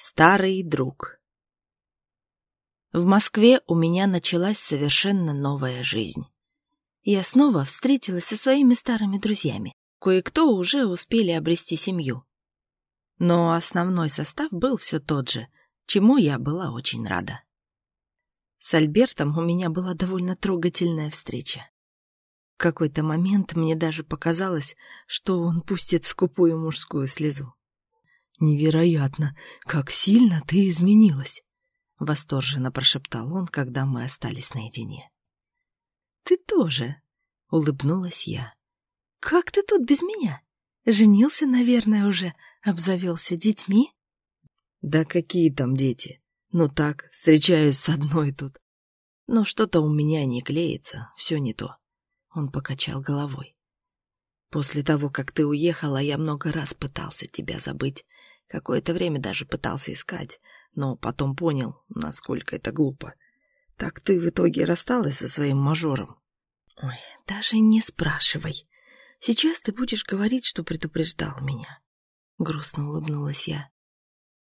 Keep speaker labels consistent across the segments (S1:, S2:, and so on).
S1: Старый друг. В Москве у меня началась совершенно новая жизнь. Я снова встретилась со своими старыми друзьями. Кое-кто уже успели обрести семью. Но основной состав был все тот же, чему я была очень рада. С Альбертом у меня была довольно трогательная встреча. В какой-то момент мне даже показалось, что он пустит скупую мужскую слезу.
S2: «Невероятно, как сильно ты изменилась!» — восторженно прошептал он, когда мы остались наедине.
S1: «Ты тоже!» — улыбнулась я. «Как ты тут без меня? Женился, наверное, уже, обзавелся детьми?»
S2: «Да какие там дети? Ну так, встречаюсь с одной тут. Но что-то у меня не клеится, все не то». Он покачал головой. После того, как ты уехала, я много раз пытался тебя забыть. Какое-то время даже пытался искать, но потом понял, насколько это глупо. Так ты в итоге рассталась со своим мажором?
S1: Ой, даже не спрашивай. Сейчас ты будешь говорить, что предупреждал меня. Грустно улыбнулась я.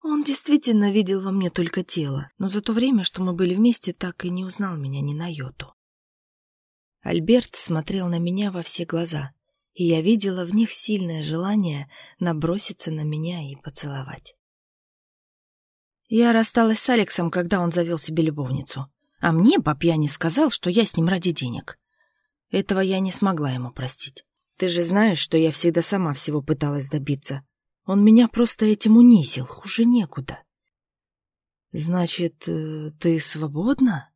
S1: Он действительно видел во мне только тело, но за то время, что мы были вместе, так и не узнал меня ни на йоту. Альберт смотрел на меня во все глаза — и я видела в них сильное желание наброситься на меня и поцеловать. Я рассталась с Алексом, когда он завел себе любовницу, а мне по пьяни сказал, что я с ним ради денег. Этого я не смогла ему простить. Ты же знаешь, что я всегда сама всего пыталась добиться. Он меня просто этим унизил, хуже некуда.
S2: Значит, э, ты свободна?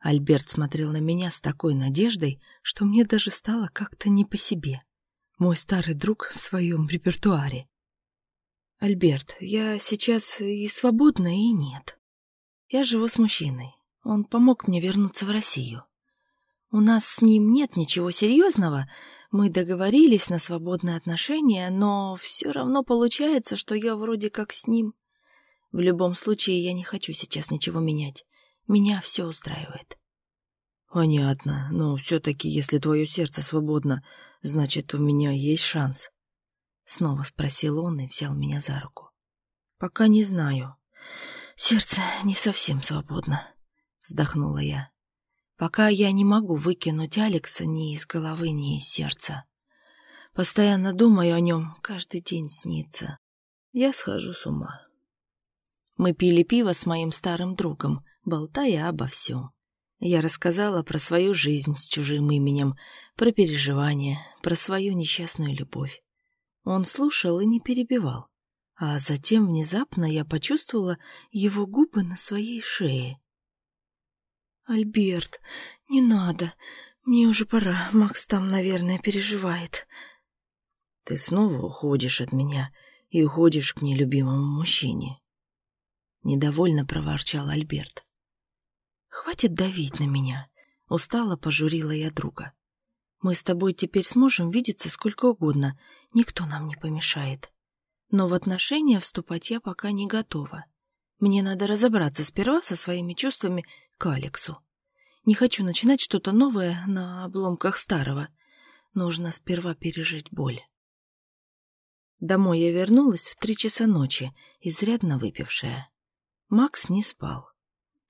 S2: Альберт смотрел на меня с такой надеждой, что мне даже стало как-то не по себе. Мой старый друг в своем репертуаре.
S1: «Альберт, я сейчас и свободна, и нет. Я живу с мужчиной. Он помог мне вернуться в Россию. У нас с ним нет ничего серьезного, мы договорились на свободные отношения, но все равно получается, что я вроде как с ним. В любом случае, я не хочу сейчас ничего менять. Меня все устраивает.
S2: Понятно, но все-таки, если твое сердце свободно, значит, у меня есть шанс. Снова спросил он и взял меня за руку.
S1: Пока не знаю. Сердце не совсем свободно, вздохнула я. Пока я не могу выкинуть Алекса ни из головы, ни из сердца. Постоянно думаю о нем, каждый день снится. Я схожу с ума. Мы пили пиво с моим старым другом, болтая обо всем. Я рассказала про свою жизнь с чужим именем, про переживания, про свою несчастную любовь. Он слушал и не перебивал. А затем внезапно я почувствовала его губы на своей шее. «Альберт, не надо. Мне уже пора. Макс там, наверное, переживает».
S2: «Ты снова уходишь от меня и уходишь к нелюбимому мужчине». Недовольно проворчал Альберт.
S1: «Хватит давить на меня», — устало пожурила я друга. «Мы с тобой теперь сможем видеться сколько угодно, никто нам не помешает. Но в отношения вступать я пока не готова. Мне надо разобраться сперва со своими чувствами к Алексу. Не хочу начинать что-то новое на обломках старого. Нужно сперва пережить боль». Домой я вернулась в три часа ночи, изрядно выпившая. Макс не спал.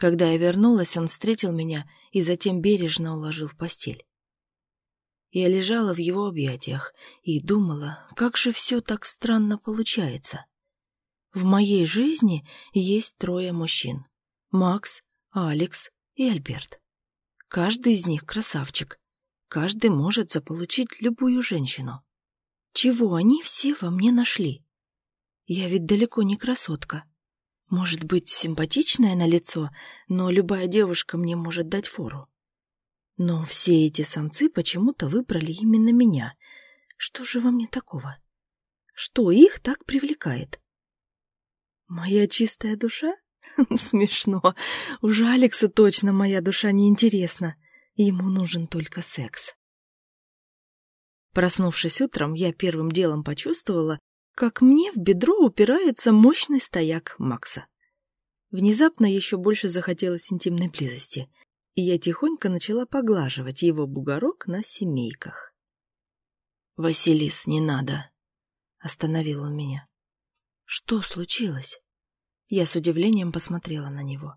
S1: Когда я вернулась, он встретил меня и затем бережно уложил в постель. Я лежала в его объятиях и думала, как же все так странно получается. В моей жизни есть трое мужчин. Макс, Алекс и Альберт. Каждый из них красавчик. Каждый может заполучить любую женщину. Чего они все во мне нашли? Я ведь далеко не красотка. Может быть, симпатичная на лицо, но любая девушка мне может дать фору. Но все эти самцы почему-то выбрали именно меня. Что же во мне такого? Что их так привлекает? Моя чистая душа? Смешно. Уже Алексу точно моя душа не интересна. Ему нужен только секс. Проснувшись утром, я первым делом почувствовала, как мне в бедро упирается мощный стояк Макса. Внезапно еще больше захотелось интимной близости, и я тихонько начала поглаживать его бугорок на семейках.
S2: «Василис, не надо!» — остановил он меня.
S1: «Что случилось?» Я с удивлением посмотрела на него.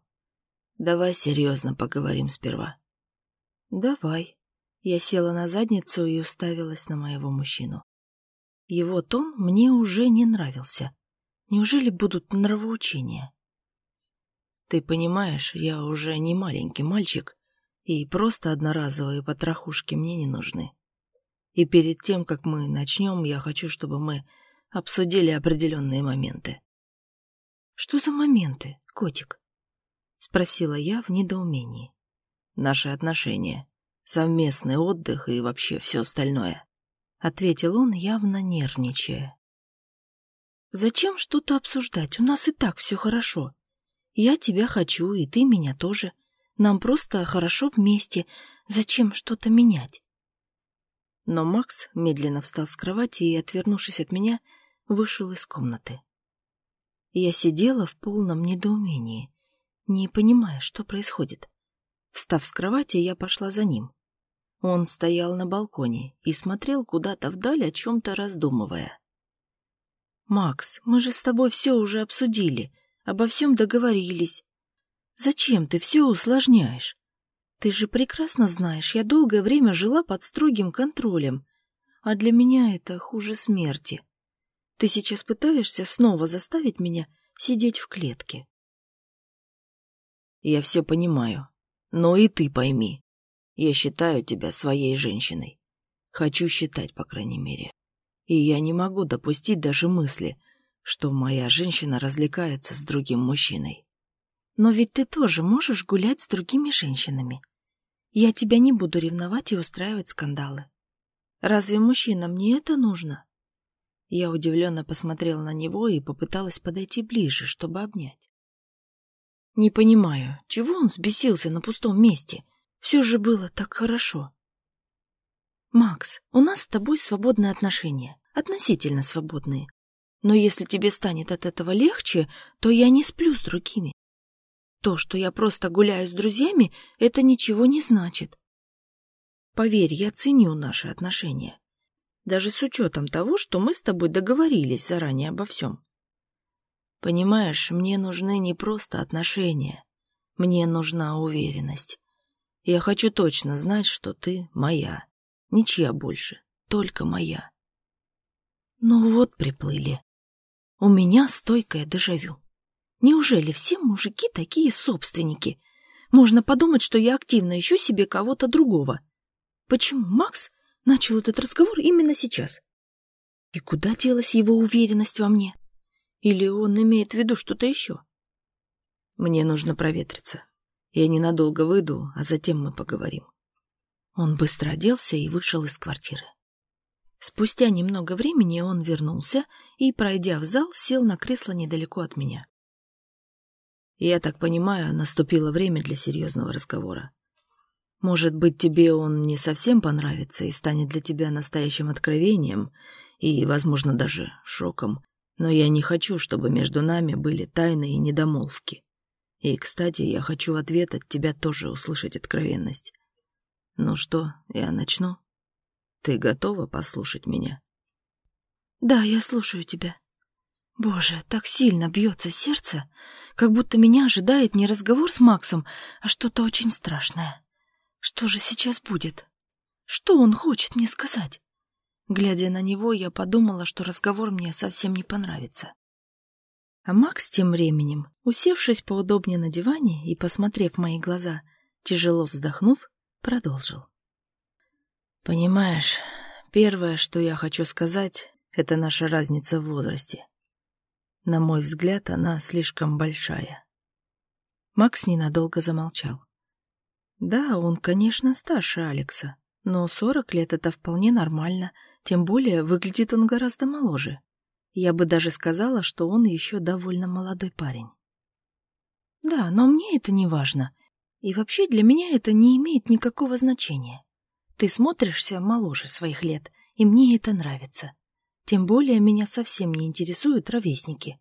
S2: Давай серьезно поговорим сперва.
S1: Давай. Я села на задницу и уставилась на моего мужчину. Его тон мне уже не нравился. Неужели будут нравоучения?
S2: Ты понимаешь, я уже не маленький мальчик, и просто одноразовые потрохушки мне не нужны. И перед тем, как мы начнем, я хочу, чтобы мы обсудили определенные моменты.
S1: Что за моменты, котик? Спросила я в недоумении.
S2: Наши отношения, совместный отдых и вообще все остальное.
S1: Ответил он, явно нервничая. Зачем что-то обсуждать? У нас и так все хорошо. Я тебя хочу, и ты меня тоже. Нам просто хорошо вместе. Зачем что-то менять? Но Макс медленно встал с кровати и, отвернувшись от меня, вышел из комнаты. Я сидела в полном недоумении, не понимая, что происходит. Встав с кровати, я пошла за ним. Он стоял на балконе и смотрел куда-то вдаль, о чем-то раздумывая. «Макс, мы же с тобой все уже обсудили, обо всем договорились. Зачем ты все усложняешь? Ты же прекрасно знаешь, я долгое время жила под строгим контролем, а для меня это хуже смерти. Ты сейчас пытаешься снова заставить меня сидеть в клетке.
S2: Я все понимаю, но и ты пойми. Я считаю тебя своей женщиной. Хочу считать, по крайней мере. И я не могу допустить даже мысли, что моя женщина развлекается с другим мужчиной.
S1: Но ведь ты тоже можешь гулять с другими женщинами. Я тебя не буду ревновать и устраивать скандалы. Разве мужчинам не это нужно? Я удивленно посмотрела на него и попыталась подойти ближе, чтобы обнять. Не понимаю, чего он взбесился на пустом месте? Все же было так хорошо. Макс, у нас с тобой свободные отношения, относительно свободные. Но если тебе станет от этого легче, то я не сплю с другими. То, что я просто гуляю с друзьями, это ничего не значит. Поверь, я ценю наши отношения даже с учетом того, что мы с тобой договорились заранее обо всем.
S2: Понимаешь, мне нужны не просто отношения, мне нужна уверенность. Я хочу точно знать, что ты моя, ничья больше, только моя.
S1: Ну вот приплыли. У меня стойкое дежавю. Неужели все мужики такие собственники? Можно подумать, что я активно ищу себе кого-то другого. Почему Макс начал этот разговор именно сейчас. И куда делась его уверенность во мне? Или он имеет в виду что-то еще?
S2: Мне нужно проветриться. Я ненадолго выйду, а затем мы поговорим.
S1: Он быстро оделся и вышел из квартиры. Спустя немного времени он вернулся и, пройдя в зал, сел на кресло недалеко от меня.
S2: Я так понимаю, наступило время для серьезного разговора. Может быть, тебе он не совсем понравится и станет для тебя настоящим откровением и, возможно, даже шоком, но я не хочу, чтобы между нами были тайны и недомолвки. И, кстати, я хочу ответ от тебя тоже услышать откровенность. Ну что, я начну? Ты готова послушать меня?
S1: Да, я слушаю тебя. Боже, так сильно бьется сердце, как будто меня ожидает не разговор с Максом, а что-то очень страшное. Что же сейчас будет? Что он хочет мне сказать? Глядя на него, я подумала, что разговор мне совсем не понравится. А Макс тем временем, усевшись поудобнее на диване и посмотрев в мои глаза, тяжело вздохнув, продолжил.
S2: «Понимаешь, первое, что я хочу сказать, это наша разница в возрасте. На мой взгляд, она слишком большая».
S1: Макс ненадолго замолчал. Да, он, конечно, старше Алекса, но сорок лет — это вполне нормально, тем более выглядит он гораздо моложе. Я бы даже сказала, что он еще довольно молодой парень. Да, но мне это не важно. И вообще для меня это не имеет никакого значения. Ты смотришься моложе своих лет, и мне это нравится. Тем более меня совсем не интересуют ровесники.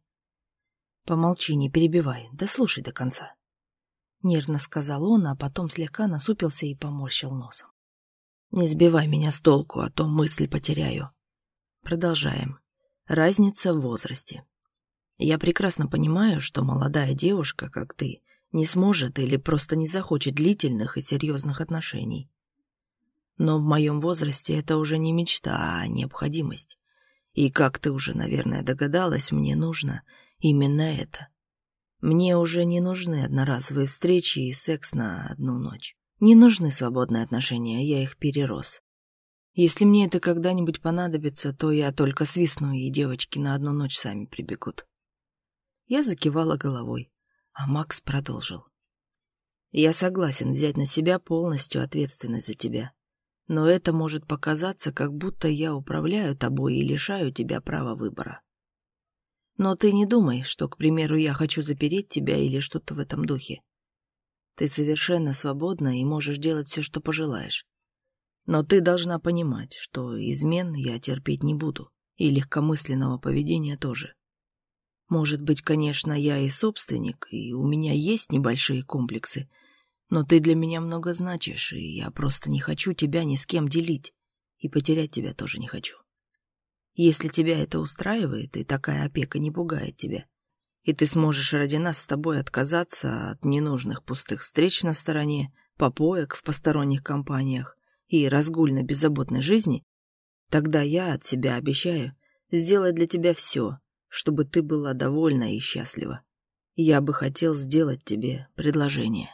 S2: Помолчи, не перебивай, да слушай до конца.
S1: — нервно сказал он, а потом слегка насупился и поморщил носом.
S2: «Не сбивай меня с толку, а то мысли потеряю. Продолжаем. Разница в возрасте. Я прекрасно понимаю, что молодая девушка, как ты, не сможет или просто не захочет длительных и серьезных отношений. Но в моем возрасте это уже не мечта, а необходимость. И, как ты уже, наверное, догадалась, мне нужно именно это. Мне уже не нужны одноразовые встречи и секс на одну ночь. Не нужны свободные отношения, я их перерос. Если мне это когда-нибудь понадобится, то я только свистну, и девочки на одну ночь сами прибегут. Я закивала головой, а Макс продолжил. Я согласен взять на себя полностью ответственность за тебя но это может показаться, как будто я управляю тобой и лишаю тебя права выбора. Но ты не думай, что, к примеру, я хочу запереть тебя или что-то в этом духе. Ты совершенно свободна и можешь делать все, что пожелаешь. Но ты должна понимать, что измен я терпеть не буду, и легкомысленного поведения тоже. Может быть, конечно, я и собственник, и у меня есть небольшие комплексы — но ты для меня много значишь, и я просто не хочу тебя ни с кем делить, и потерять тебя тоже не хочу. Если тебя это устраивает, и такая опека не пугает тебя, и ты сможешь ради нас с тобой отказаться от ненужных пустых встреч на стороне, попоек в посторонних компаниях и разгульно беззаботной жизни, тогда я от себя обещаю сделать для тебя все, чтобы ты была довольна и счастлива. Я бы хотел сделать тебе предложение.